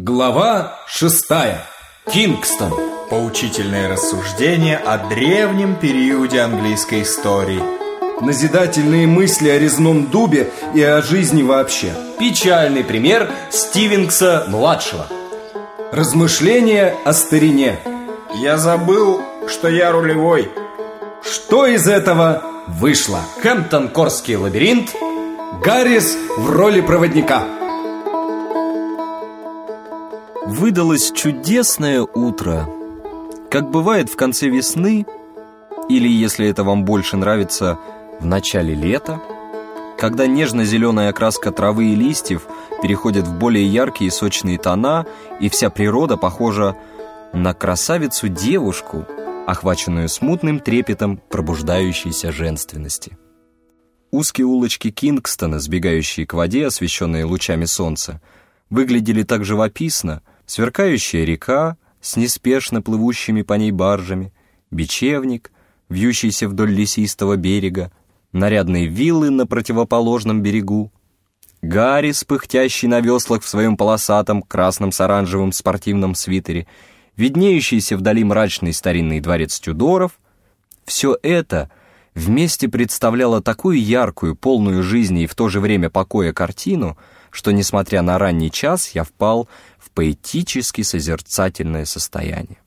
Глава шестая. Кингстон. Поучительное рассуждение о древнем периоде английской истории. Назидательные мысли о резном дубе и о жизни вообще. Печальный пример Стивенкса-младшего. Размышления о старине. Я забыл, что я рулевой. Что из этого вышло? Хэмптон-Корский лабиринт. Гаррис в роли проводника. Выдалось чудесное утро. Как бывает в конце весны, или, если это вам больше нравится, в начале лета, когда нежно-зеленая окраска травы и листьев переходит в более яркие и сочные тона, и вся природа похожа на красавицу-девушку, охваченную смутным трепетом пробуждающейся женственности. Узкие улочки Кингстона, сбегающие к воде, освещенные лучами солнца, выглядели так живописно, сверкающая река с неспешно плывущими по ней баржами, бечевник, вьющийся вдоль лесистого берега, нарядные виллы на противоположном берегу, Гарри, пыхтящий на веслах в своем полосатом красном с оранжевым спортивном свитере, виднеющийся вдали мрачный старинный дворец Тюдоров, все это вместе представляло такую яркую, полную жизни и в то же время покоя картину, что, несмотря на ранний час, я впал в поэтически созерцательное состояние.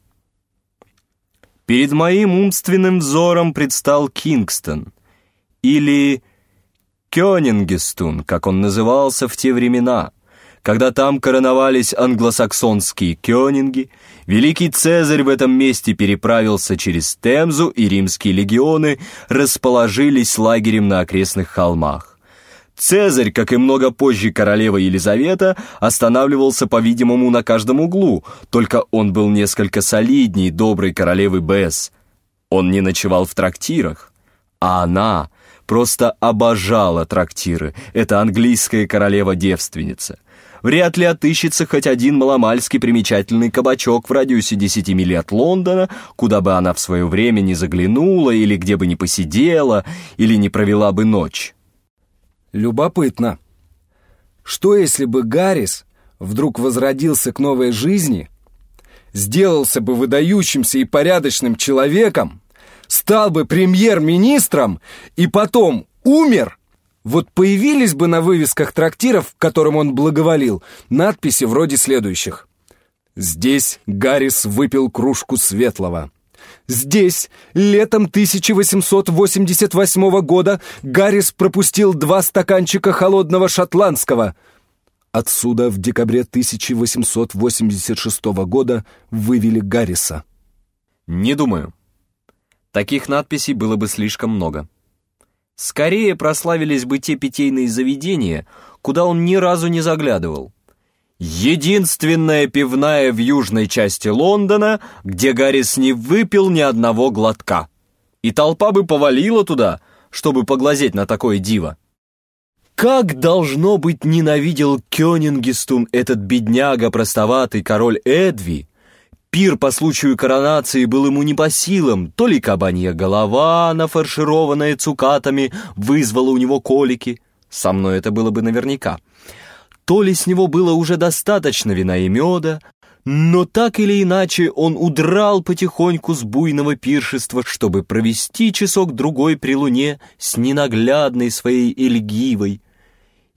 Перед моим умственным взором предстал Кингстон, или Кёнингестун, как он назывался в те времена, когда там короновались англосаксонские кёнинги, великий Цезарь в этом месте переправился через Темзу, и римские легионы расположились лагерем на окрестных холмах. Цезарь, как и много позже королева Елизавета, останавливался, по-видимому, на каждом углу, только он был несколько солидней доброй королевы Бесс. Он не ночевал в трактирах, а она просто обожала трактиры, эта английская королева-девственница. Вряд ли отыщется хоть один маломальски примечательный кабачок в радиусе 10 миль от Лондона, куда бы она в свое время не заглянула, или где бы не посидела, или не провела бы ночь. Любопытно. Что если бы Гаррис вдруг возродился к новой жизни, сделался бы выдающимся и порядочным человеком, стал бы премьер-министром и потом умер? Вот появились бы на вывесках трактиров, которым он благоволил, надписи вроде следующих. «Здесь Гаррис выпил кружку светлого». Здесь летом 1888 года Гаррис пропустил два стаканчика холодного шотландского. Отсюда в декабре 1886 года вывели Гарриса. Не думаю. Таких надписей было бы слишком много. Скорее прославились бы те питейные заведения, куда он ни разу не заглядывал. Единственная пивная в южной части Лондона, где Гаррис не выпил ни одного глотка. И толпа бы повалила туда, чтобы поглазеть на такое диво. Как, должно быть, ненавидел Кёнингестун этот бедняга, простоватый король Эдви. Пир по случаю коронации был ему не по силам, то ли кабанья голова, нафаршированная цукатами, вызвала у него колики. Со мной это было бы наверняка то ли с него было уже достаточно вина и меда, но так или иначе он удрал потихоньку с буйного пиршества, чтобы провести часок-другой при луне с ненаглядной своей Эльгивой.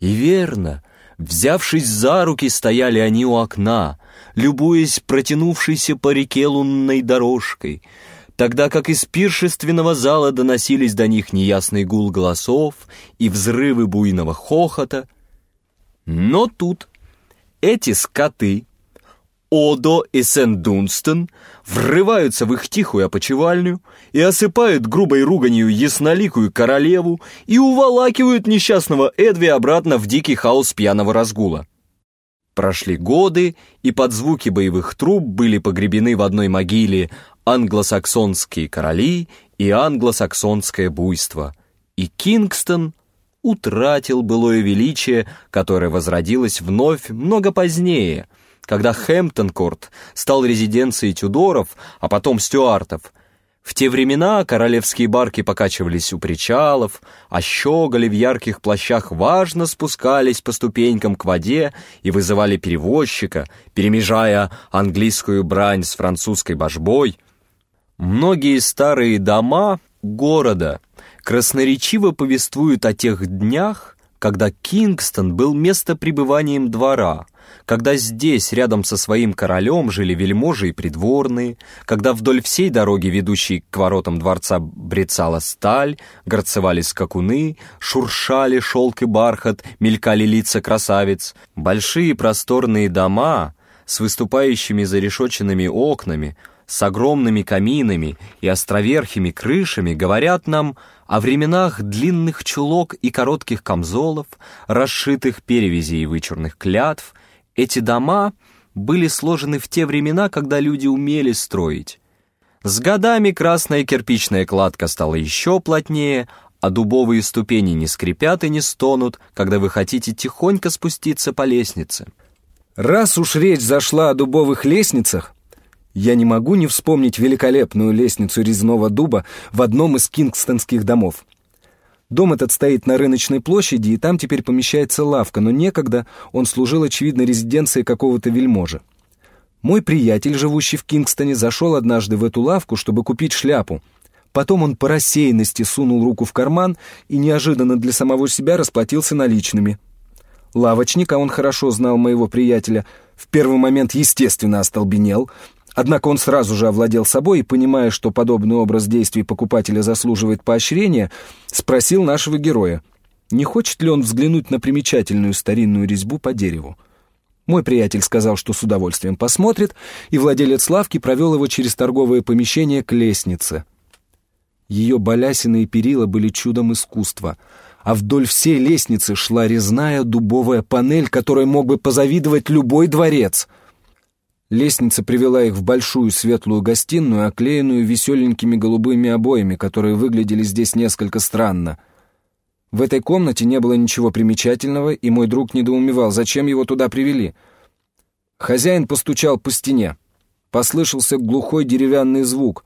И верно, взявшись за руки, стояли они у окна, любуясь протянувшейся по реке лунной дорожкой, тогда как из пиршественного зала доносились до них неясный гул голосов и взрывы буйного хохота, но тут эти скоты, Одо и Сен-Дунстон, врываются в их тихую опочивальню и осыпают грубой руганью ясноликую королеву и уволакивают несчастного Эдви обратно в дикий хаос пьяного разгула. Прошли годы, и под звуки боевых труб были погребены в одной могиле англосаксонские короли и англосаксонское буйство, и Кингстон утратил былое величие, которое возродилось вновь много позднее, когда Хэмптон-Корт стал резиденцией Тюдоров, а потом Стюартов. В те времена королевские барки покачивались у причалов, а щеголи в ярких плащах важно спускались по ступенькам к воде и вызывали перевозчика, перемежая английскую брань с французской божбой. Многие старые дома города красноречиво повествуют о тех днях, когда Кингстон был местопребыванием двора, когда здесь, рядом со своим королем, жили вельможи и придворные, когда вдоль всей дороги, ведущей к воротам дворца, брецала сталь, горцевали скакуны, шуршали шелк и бархат, мелькали лица красавиц, большие просторные дома с выступающими зарешоченными окнами, с огромными каминами и островерхими крышами говорят нам о временах длинных чулок и коротких камзолов, расшитых перевязей и вычурных клятв, эти дома были сложены в те времена, когда люди умели строить. С годами красная кирпичная кладка стала еще плотнее, а дубовые ступени не скрипят и не стонут, когда вы хотите тихонько спуститься по лестнице. Раз уж речь зашла о дубовых лестницах, я не могу не вспомнить великолепную лестницу резного дуба в одном из кингстонских домов. Дом этот стоит на рыночной площади, и там теперь помещается лавка, но некогда он служил, очевидно, резиденцией какого-то вельможи. Мой приятель, живущий в Кингстоне, зашел однажды в эту лавку, чтобы купить шляпу. Потом он по рассеянности сунул руку в карман и неожиданно для самого себя расплатился наличными. Лавочник, а он хорошо знал моего приятеля, в первый момент, естественно, остолбенел — Однако он сразу же овладел собой и, понимая, что подобный образ действий покупателя заслуживает поощрения, спросил нашего героя, не хочет ли он взглянуть на примечательную старинную резьбу по дереву. Мой приятель сказал, что с удовольствием посмотрит, и владелец лавки провел его через торговое помещение к лестнице. Ее балясины и перила были чудом искусства, а вдоль всей лестницы шла резная дубовая панель, которой мог бы позавидовать любой дворец — Лестница привела их в большую светлую гостиную, оклеенную веселенькими голубыми обоями, которые выглядели здесь несколько странно. В этой комнате не было ничего примечательного, и мой друг недоумевал, зачем его туда привели. Хозяин постучал по стене. Послышался глухой деревянный звук.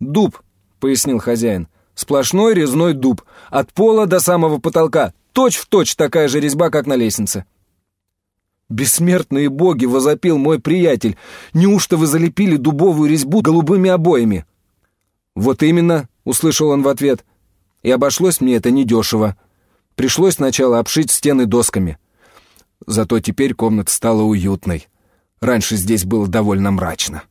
«Дуб», — пояснил хозяин, — «сплошной резной дуб, от пола до самого потолка, точь-в-точь точь такая же резьба, как на лестнице». «Бессмертные боги!» — возопил мой приятель. «Неужто вы залепили дубовую резьбу голубыми обоями?» «Вот именно!» — услышал он в ответ. «И обошлось мне это недешево. Пришлось сначала обшить стены досками. Зато теперь комната стала уютной. Раньше здесь было довольно мрачно».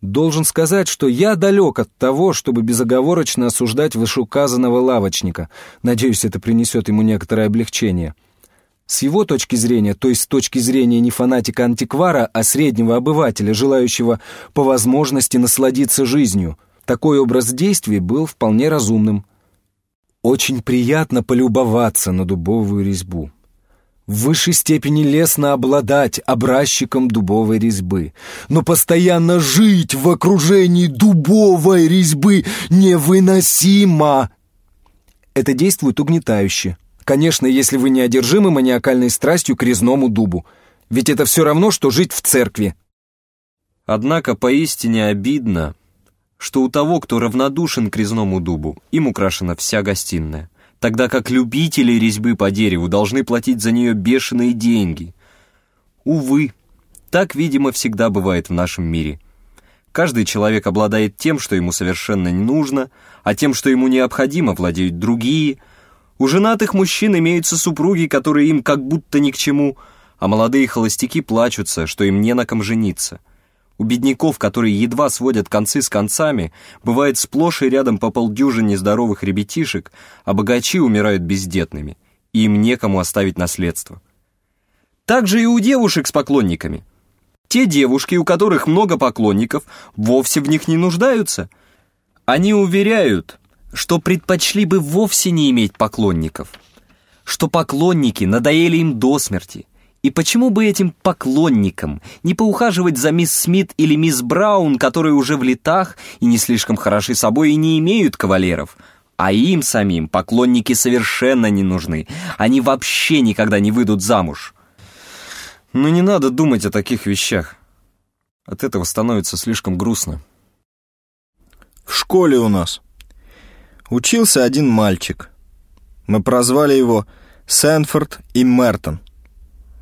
Должен сказать, что я далек от того, чтобы безоговорочно осуждать вышеуказанного лавочника. Надеюсь, это принесет ему некоторое облегчение. — с его точки зрения, то есть с точки зрения не фанатика-антиквара, а среднего обывателя, желающего по возможности насладиться жизнью, такой образ действий был вполне разумным. Очень приятно полюбоваться на дубовую резьбу. В высшей степени лестно обладать образчиком дубовой резьбы, но постоянно жить в окружении дубовой резьбы невыносимо. Это действует угнетающе, Конечно, если вы не одержимы маниакальной страстью к резному дубу. Ведь это все равно, что жить в церкви. Однако поистине обидно, что у того, кто равнодушен к резному дубу, им украшена вся гостиная, тогда как любители резьбы по дереву должны платить за нее бешеные деньги. Увы, так, видимо, всегда бывает в нашем мире. Каждый человек обладает тем, что ему совершенно не нужно, а тем, что ему необходимо, владеют другие – у женатых мужчин имеются супруги, которые им как будто ни к чему, а молодые холостяки плачутся, что им не на ком жениться. У бедняков, которые едва сводят концы с концами, бывает сплошь и рядом по полдюжине здоровых ребятишек, а богачи умирают бездетными, и им некому оставить наследство. Так же и у девушек с поклонниками. Те девушки, у которых много поклонников, вовсе в них не нуждаются. Они уверяют, что предпочли бы вовсе не иметь поклонников, что поклонники надоели им до смерти, и почему бы этим поклонникам не поухаживать за мисс Смит или мисс Браун, которые уже в летах и не слишком хороши собой и не имеют кавалеров, а им самим поклонники совершенно не нужны, они вообще никогда не выйдут замуж. Но не надо думать о таких вещах. От этого становится слишком грустно. В школе у нас учился один мальчик. Мы прозвали его Сэнфорд и Мертон.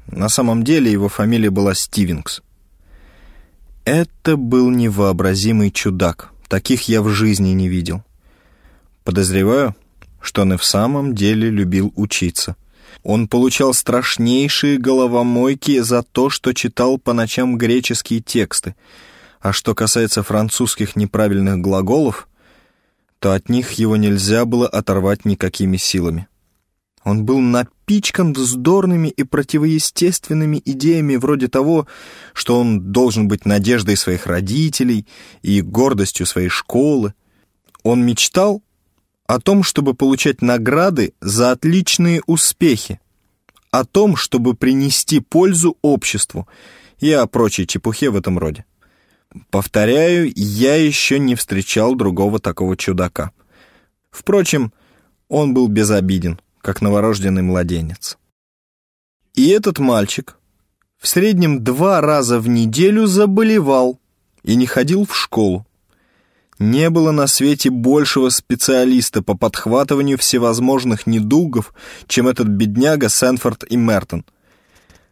На самом деле его фамилия была Стивенкс. Это был невообразимый чудак. Таких я в жизни не видел. Подозреваю, что он и в самом деле любил учиться. Он получал страшнейшие головомойки за то, что читал по ночам греческие тексты. А что касается французских неправильных глаголов, то от них его нельзя было оторвать никакими силами. Он был напичкан вздорными и противоестественными идеями вроде того, что он должен быть надеждой своих родителей и гордостью своей школы. Он мечтал о том, чтобы получать награды за отличные успехи, о том, чтобы принести пользу обществу и о прочей чепухе в этом роде. Повторяю, я еще не встречал другого такого чудака. Впрочем, он был безобиден, как новорожденный младенец. И этот мальчик в среднем два раза в неделю заболевал и не ходил в школу. Не было на свете большего специалиста по подхватыванию всевозможных недугов, чем этот бедняга Сэнфорд и Мертон.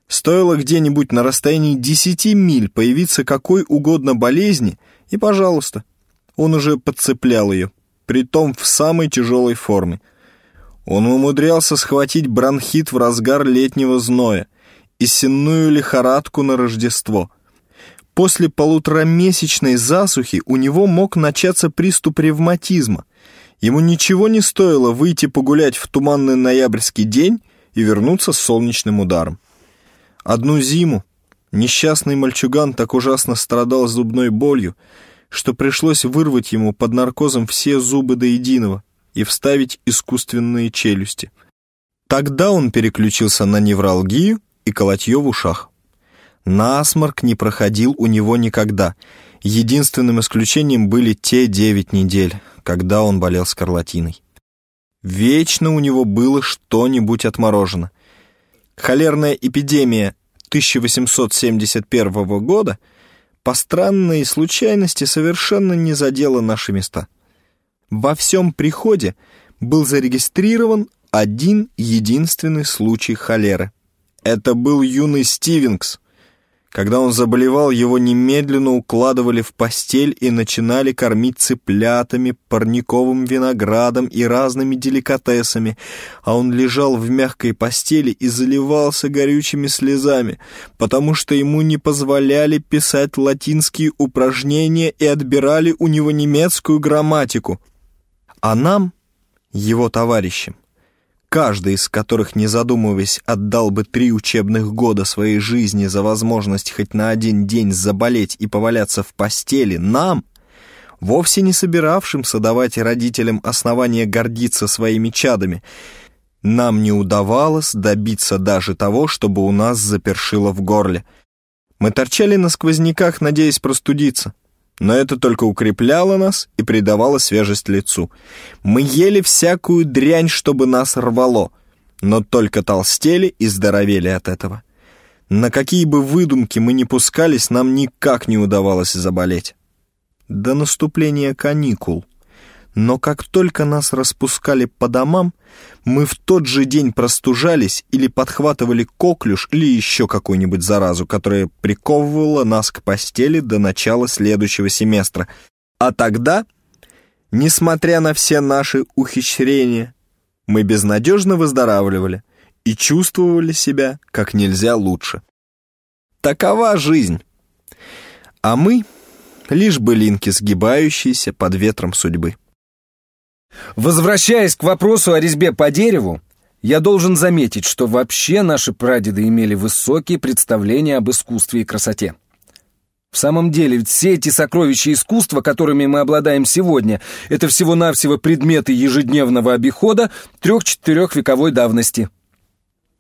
Стоило где-нибудь на расстоянии десяти миль появиться какой угодно болезни, и, пожалуйста, он уже подцеплял ее, притом в самой тяжелой форме. Он умудрялся схватить бронхит в разгар летнего зноя и сенную лихорадку на Рождество — После полуторамесячной засухи у него мог начаться приступ ревматизма. Ему ничего не стоило выйти погулять в туманный ноябрьский день и вернуться с солнечным ударом. Одну зиму несчастный мальчуган так ужасно страдал зубной болью, что пришлось вырвать ему под наркозом все зубы до единого и вставить искусственные челюсти. Тогда он переключился на невралгию и колотье в ушах. Насморк не проходил у него никогда. Единственным исключением были те девять недель, когда он болел скарлатиной. Вечно у него было что-нибудь отморожено. Холерная эпидемия 1871 года по странной случайности совершенно не задела наши места. Во всем приходе был зарегистрирован один единственный случай холеры. Это был юный Стивенкс, когда он заболевал, его немедленно укладывали в постель и начинали кормить цыплятами, парниковым виноградом и разными деликатесами, а он лежал в мягкой постели и заливался горючими слезами, потому что ему не позволяли писать латинские упражнения и отбирали у него немецкую грамматику. А нам, его товарищам, каждый из которых, не задумываясь, отдал бы три учебных года своей жизни за возможность хоть на один день заболеть и поваляться в постели, нам, вовсе не собиравшимся давать родителям основания гордиться своими чадами, нам не удавалось добиться даже того, чтобы у нас запершило в горле. Мы торчали на сквозняках, надеясь простудиться но это только укрепляло нас и придавало свежесть лицу. Мы ели всякую дрянь, чтобы нас рвало, но только толстели и здоровели от этого. На какие бы выдумки мы ни пускались, нам никак не удавалось заболеть. До наступления каникул — но как только нас распускали по домам, мы в тот же день простужались или подхватывали коклюш или еще какую-нибудь заразу, которая приковывала нас к постели до начала следующего семестра. А тогда, несмотря на все наши ухищрения, мы безнадежно выздоравливали и чувствовали себя как нельзя лучше. Такова жизнь. А мы — лишь былинки, сгибающиеся под ветром судьбы. Возвращаясь к вопросу о резьбе по дереву, я должен заметить, что вообще наши прадеды имели высокие представления об искусстве и красоте. В самом деле, ведь все эти сокровища искусства, которыми мы обладаем сегодня, это всего-навсего предметы ежедневного обихода трех-четырех вековой давности.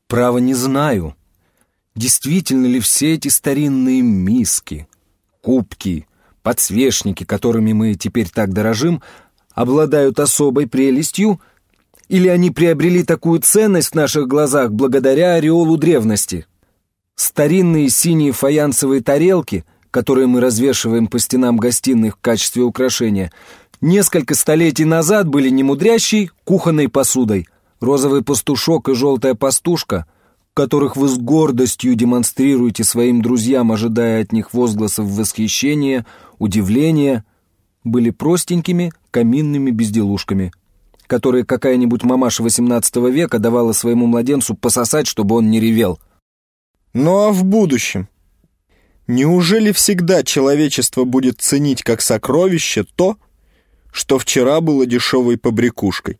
Право не знаю, действительно ли все эти старинные миски, кубки, подсвечники, которыми мы теперь так дорожим, обладают особой прелестью, или они приобрели такую ценность в наших глазах благодаря ореолу древности. Старинные синие фаянсовые тарелки, которые мы развешиваем по стенам гостиных в качестве украшения, несколько столетий назад были немудрящей кухонной посудой. Розовый пастушок и желтая пастушка, которых вы с гордостью демонстрируете своим друзьям, ожидая от них возгласов восхищения, удивления, были простенькими каминными безделушками, которые какая-нибудь мамаша XVIII века давала своему младенцу пососать, чтобы он не ревел. Ну а в будущем? Неужели всегда человечество будет ценить как сокровище то, что вчера было дешевой побрякушкой?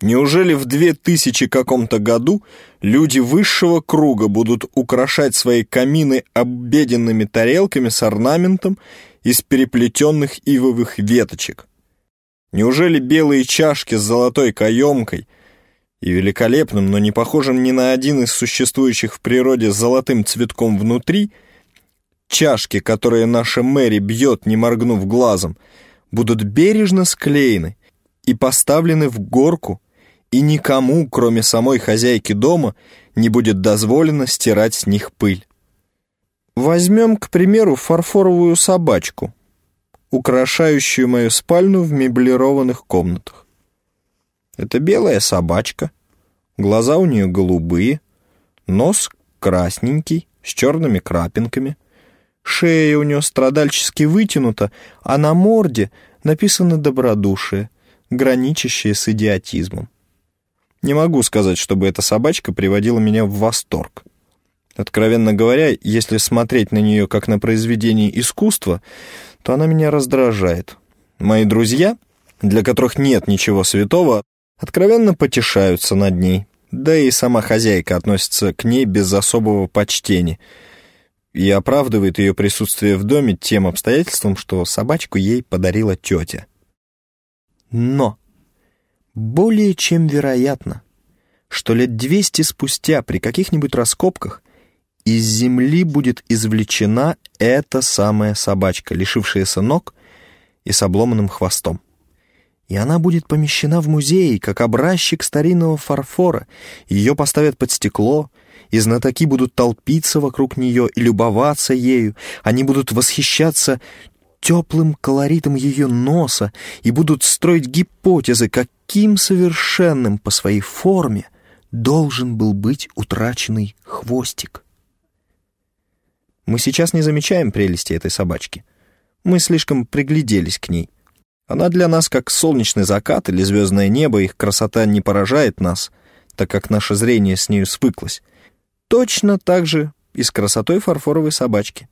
Неужели в две тысячи каком-то году люди высшего круга будут украшать свои камины обеденными тарелками с орнаментом из переплетенных ивовых веточек? Неужели белые чашки с золотой каемкой и великолепным, но не похожим ни на один из существующих в природе золотым цветком внутри, чашки, которые наша Мэри бьет, не моргнув глазом, будут бережно склеены и поставлены в горку, и никому, кроме самой хозяйки дома, не будет дозволено стирать с них пыль. Возьмем, к примеру, фарфоровую собачку, украшающую мою спальню в меблированных комнатах. Это белая собачка, глаза у нее голубые, нос красненький, с черными крапинками, шея у нее страдальчески вытянута, а на морде написано «добродушие», граничащее с идиотизмом. Не могу сказать, чтобы эта собачка приводила меня в восторг. Откровенно говоря, если смотреть на нее как на произведение искусства, то она меня раздражает. Мои друзья, для которых нет ничего святого, откровенно потешаются над ней. Да и сама хозяйка относится к ней без особого почтения и оправдывает ее присутствие в доме тем обстоятельством, что собачку ей подарила тетя. Но более чем вероятно, что лет двести спустя при каких-нибудь раскопках из земли будет извлечена эта самая собачка, лишившаяся ног и с обломанным хвостом. И она будет помещена в музей, как образчик старинного фарфора. Ее поставят под стекло, и знатоки будут толпиться вокруг нее и любоваться ею. Они будут восхищаться теплым колоритом ее носа и будут строить гипотезы, каким совершенным по своей форме должен был быть утраченный хвостик. Мы сейчас не замечаем прелести этой собачки. Мы слишком пригляделись к ней. Она для нас как солнечный закат или звездное небо, их красота не поражает нас, так как наше зрение с нею свыклось. Точно так же и с красотой фарфоровой собачки.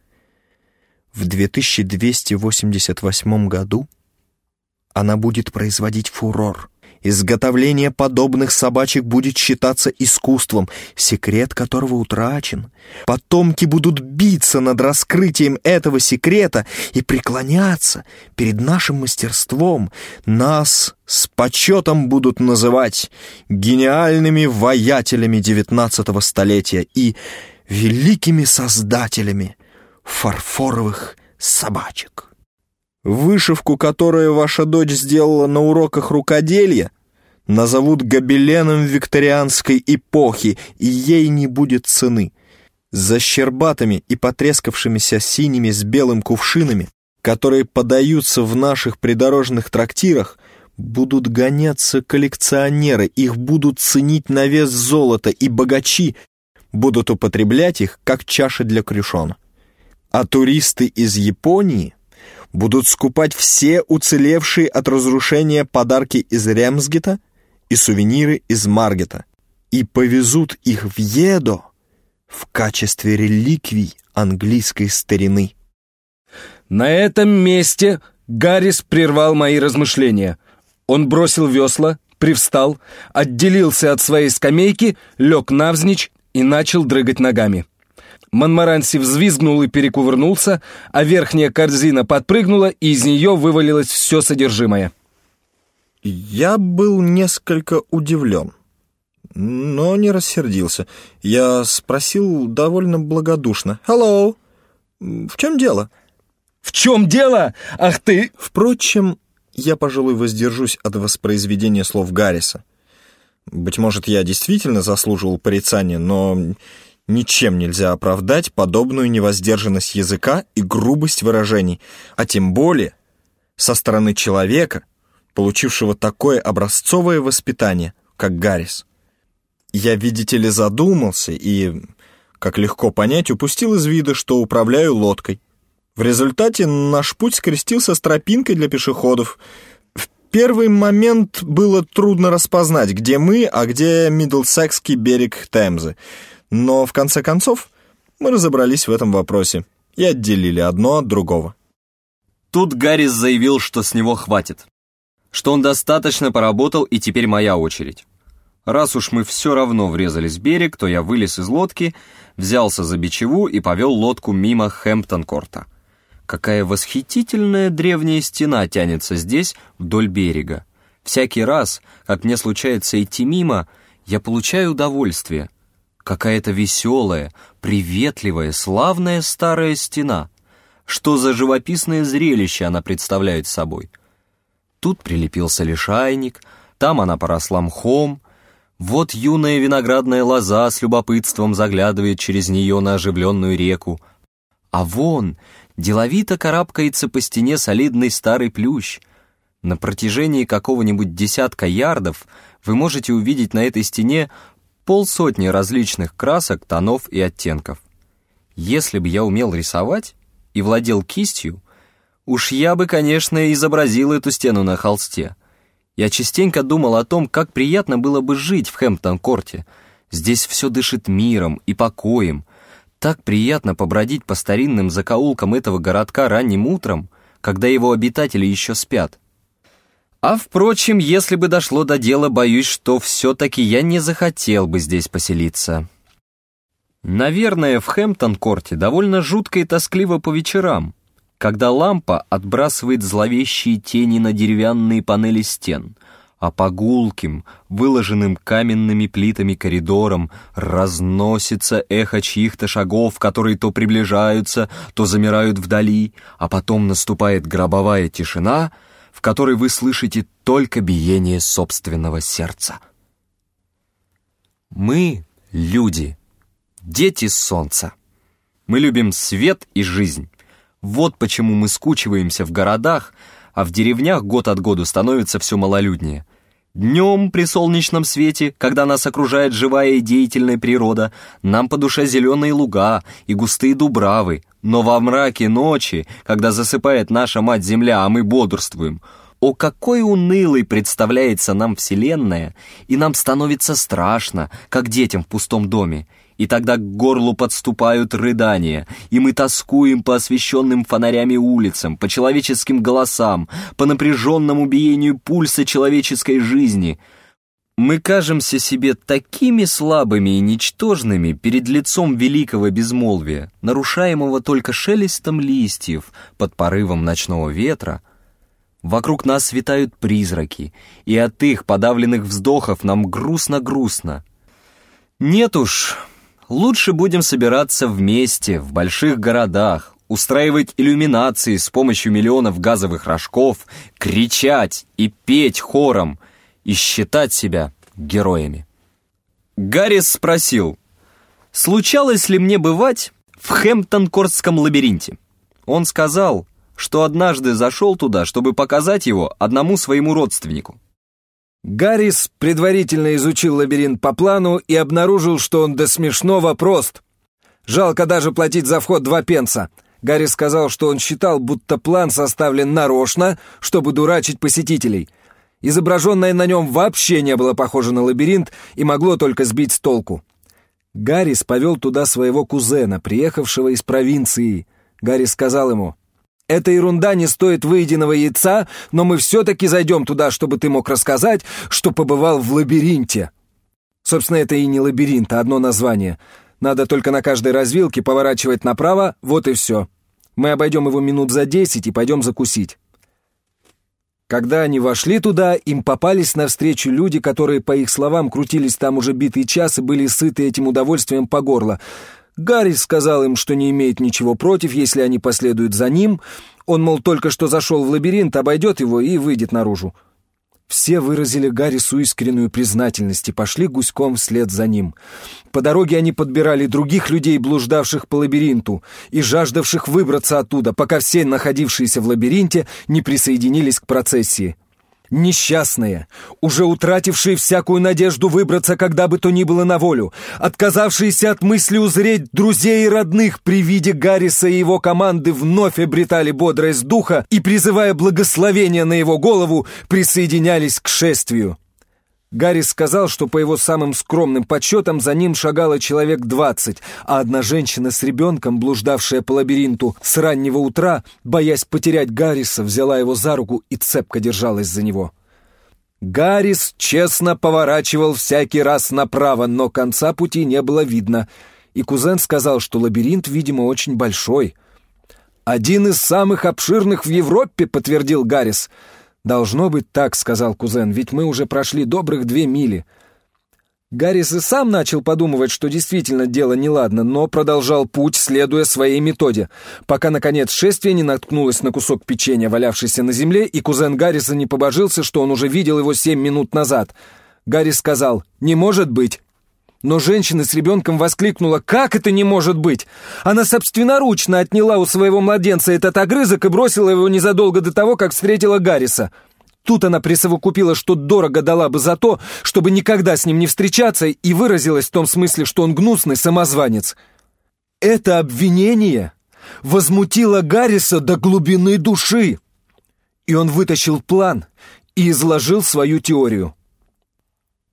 В 2288 году она будет производить фурор — Изготовление подобных собачек будет считаться искусством, секрет которого утрачен. Потомки будут биться над раскрытием этого секрета и преклоняться перед нашим мастерством. Нас с почетом будут называть гениальными воятелями XIX столетия и великими создателями фарфоровых собачек. Вышивку, которую ваша дочь сделала на уроках рукоделия, назовут гобеленом викторианской эпохи, и ей не будет цены. За щербатыми и потрескавшимися синими с белым кувшинами, которые подаются в наших придорожных трактирах, будут гоняться коллекционеры, их будут ценить на вес золота, и богачи будут употреблять их, как чаши для крюшона. А туристы из Японии будут скупать все уцелевшие от разрушения подарки из Ремсгета и сувениры из Маргета и повезут их в Едо в качестве реликвий английской старины. На этом месте Гаррис прервал мои размышления. Он бросил весла, привстал, отделился от своей скамейки, лег навзничь и начал дрыгать ногами. Монмаранси взвизгнул и перекувырнулся, а верхняя корзина подпрыгнула, и из нее вывалилось все содержимое. Я был несколько удивлен, но не рассердился. Я спросил довольно благодушно. «Hello, в чем дело?» «В чем дело? Ах ты!» Впрочем, я, пожалуй, воздержусь от воспроизведения слов Гарриса. Быть может, я действительно заслуживал порицания, но ничем нельзя оправдать подобную невоздержанность языка и грубость выражений, а тем более со стороны человека — получившего такое образцовое воспитание, как Гаррис. Я, видите ли, задумался и, как легко понять, упустил из вида, что управляю лодкой. В результате наш путь скрестился с тропинкой для пешеходов. В первый момент было трудно распознать, где мы, а где Мидлсекский берег Темзы. Но, в конце концов, мы разобрались в этом вопросе и отделили одно от другого. Тут Гаррис заявил, что с него хватит. Что он достаточно поработал, и теперь моя очередь. Раз уж мы все равно врезались в берег, то я вылез из лодки, взялся за бичеву и повел лодку мимо Хэмптон-корта. Какая восхитительная древняя стена тянется здесь, вдоль берега. Всякий раз, как мне случается идти мимо, я получаю удовольствие. Какая-то веселая, приветливая, славная старая стена. Что за живописное зрелище она представляет собой? Тут прилепился лишайник, там она поросла мхом, вот юная виноградная лоза с любопытством заглядывает через нее на оживленную реку. А вон деловито карабкается по стене солидный старый плющ. На протяжении какого-нибудь десятка ярдов вы можете увидеть на этой стене полсотни различных красок, тонов и оттенков. Если бы я умел рисовать и владел кистью, уж я бы, конечно, изобразил эту стену на холсте — я частенько думал о том, как приятно было бы жить в Хэмптон-корте. Здесь все дышит миром и покоем. Так приятно побродить по старинным закоулкам этого городка ранним утром, когда его обитатели еще спят. А впрочем, если бы дошло до дела, боюсь, что все-таки я не захотел бы здесь поселиться. Наверное, в Хэмптон-корте довольно жутко и тоскливо по вечерам когда лампа отбрасывает зловещие тени на деревянные панели стен, а по гулким, выложенным каменными плитами коридорам разносится эхо чьих-то шагов, которые то приближаются, то замирают вдали, а потом наступает гробовая тишина, в которой вы слышите только биение собственного сердца. Мы — люди, дети солнца. Мы любим свет и жизнь. Вот почему мы скучиваемся в городах, а в деревнях год от года становится все малолюднее. Днем при солнечном свете, когда нас окружает живая и деятельная природа, нам по душе зеленые луга и густые дубравы, но во мраке ночи, когда засыпает наша мать-земля, а мы бодрствуем, о, какой унылой представляется нам Вселенная, и нам становится страшно, как детям в пустом доме, и тогда к горлу подступают рыдания, и мы тоскуем по освещенным фонарями улицам, по человеческим голосам, по напряженному биению пульса человеческой жизни. Мы кажемся себе такими слабыми и ничтожными перед лицом великого безмолвия, нарушаемого только шелестом листьев под порывом ночного ветра, Вокруг нас витают призраки, и от их подавленных вздохов нам грустно-грустно. Нет уж, Лучше будем собираться вместе, в больших городах, устраивать иллюминации с помощью миллионов газовых рожков, кричать и петь хором и считать себя героями. Гаррис спросил, случалось ли мне бывать в Хэмптон-Кордском лабиринте? Он сказал, что однажды зашел туда, чтобы показать его одному своему родственнику. Гаррис предварительно изучил лабиринт по плану и обнаружил, что он до смешного прост. Жалко даже платить за вход два пенса. Гаррис сказал, что он считал, будто план составлен нарочно, чтобы дурачить посетителей. Изображенное на нем вообще не было похоже на лабиринт и могло только сбить с толку. Гаррис повел туда своего кузена, приехавшего из провинции. Гаррис сказал ему, эта ерунда не стоит выеденного яйца, но мы все-таки зайдем туда, чтобы ты мог рассказать, что побывал в лабиринте. Собственно, это и не лабиринт, а одно название. Надо только на каждой развилке поворачивать направо, вот и все. Мы обойдем его минут за десять и пойдем закусить. Когда они вошли туда, им попались навстречу люди, которые, по их словам, крутились там уже битый час и были сыты этим удовольствием по горло — Гарри сказал им, что не имеет ничего против, если они последуют за ним. Он, мол, только что зашел в лабиринт, обойдет его и выйдет наружу. Все выразили Гаррису искреннюю признательность и пошли гуськом вслед за ним. По дороге они подбирали других людей, блуждавших по лабиринту, и жаждавших выбраться оттуда, пока все находившиеся в лабиринте не присоединились к процессии. Несчастные, уже утратившие всякую надежду выбраться когда бы то ни было на волю, отказавшиеся от мысли узреть друзей и родных при виде Гарриса и его команды вновь обретали бодрость духа и, призывая благословение на его голову, присоединялись к шествию. Гаррис сказал, что по его самым скромным подсчетам за ним шагало человек двадцать, а одна женщина с ребенком, блуждавшая по лабиринту с раннего утра, боясь потерять Гарриса, взяла его за руку и цепко держалась за него. Гаррис честно поворачивал всякий раз направо, но конца пути не было видно, и кузен сказал, что лабиринт, видимо, очень большой. «Один из самых обширных в Европе», — подтвердил Гаррис, — «Должно быть так», — сказал кузен, — «ведь мы уже прошли добрых две мили». Гаррис и сам начал подумывать, что действительно дело неладно, но продолжал путь, следуя своей методе, пока, наконец, шествие не наткнулось на кусок печенья, валявшийся на земле, и кузен Гарриса не побожился, что он уже видел его семь минут назад. Гаррис сказал «Не может быть!» Но женщина с ребенком воскликнула «Как это не может быть?» Она собственноручно отняла у своего младенца этот огрызок и бросила его незадолго до того, как встретила Гарриса. Тут она присовокупила, что дорого дала бы за то, чтобы никогда с ним не встречаться, и выразилась в том смысле, что он гнусный самозванец. Это обвинение возмутило Гарриса до глубины души. И он вытащил план и изложил свою теорию.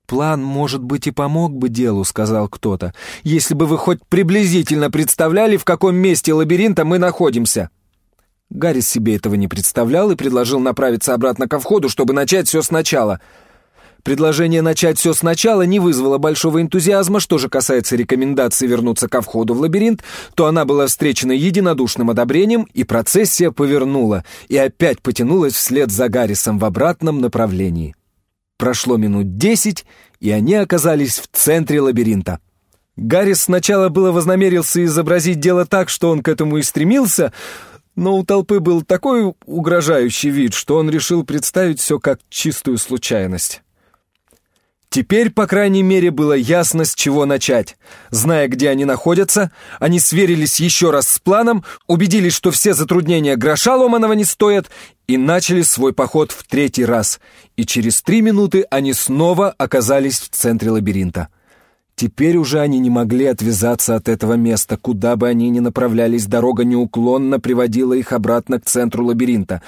«План, может быть, и помог бы делу», — сказал кто-то, «если бы вы хоть приблизительно представляли, в каком месте лабиринта мы находимся». Гаррис себе этого не представлял и предложил направиться обратно ко входу, чтобы начать все сначала. Предложение начать все сначала не вызвало большого энтузиазма. Что же касается рекомендации вернуться ко входу в лабиринт, то она была встречена единодушным одобрением, и процессия повернула, и опять потянулась вслед за Гаррисом в обратном направлении. Прошло минут десять, и они оказались в центре лабиринта. Гаррис сначала было вознамерился изобразить дело так, что он к этому и стремился, но у толпы был такой угрожающий вид, что он решил представить все как чистую случайность. Теперь, по крайней мере, было ясно, с чего начать. Зная, где они находятся, они сверились еще раз с планом, убедились, что все затруднения гроша ломаного не стоят, и начали свой поход в третий раз. И через три минуты они снова оказались в центре лабиринта. Теперь уже они не могли отвязаться от этого места. Куда бы они ни направлялись, дорога неуклонно приводила их обратно к центру лабиринта.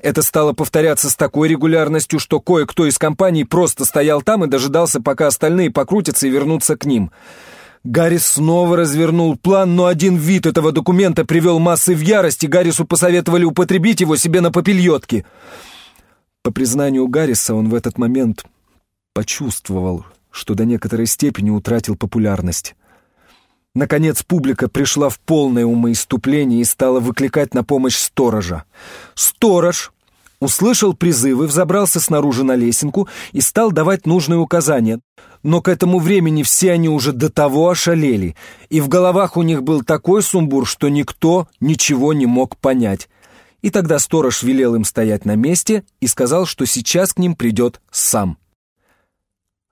Это стало повторяться с такой регулярностью, что кое-кто из компаний просто стоял там и дожидался, пока остальные покрутятся и вернутся к ним. Гаррис снова развернул план, но один вид этого документа привел массы в ярость, и Гаррису посоветовали употребить его себе на попельотки. По признанию Гарриса, он в этот момент почувствовал, что до некоторой степени утратил популярность. Наконец публика пришла в полное умоиступление и стала выкликать на помощь сторожа. Сторож услышал призывы, взобрался снаружи на лесенку и стал давать нужные указания. Но к этому времени все они уже до того ошалели, и в головах у них был такой сумбур, что никто ничего не мог понять. И тогда сторож велел им стоять на месте и сказал, что сейчас к ним придет сам.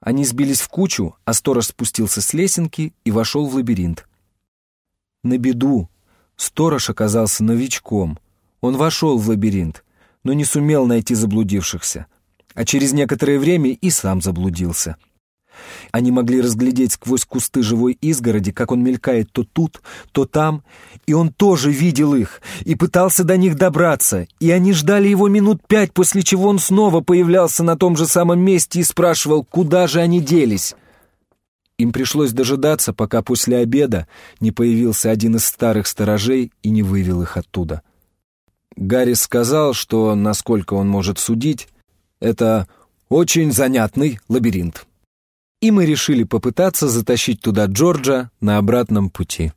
Они сбились в кучу, а сторож спустился с лесенки и вошел в лабиринт. На беду сторож оказался новичком. Он вошел в лабиринт, но не сумел найти заблудившихся, а через некоторое время и сам заблудился — они могли разглядеть сквозь кусты живой изгороди, как он мелькает то тут, то там, и он тоже видел их и пытался до них добраться, и они ждали его минут пять, после чего он снова появлялся на том же самом месте и спрашивал, куда же они делись. Им пришлось дожидаться, пока после обеда не появился один из старых сторожей и не вывел их оттуда. Гарри сказал, что, насколько он может судить, это очень занятный лабиринт и мы решили попытаться затащить туда Джорджа на обратном пути.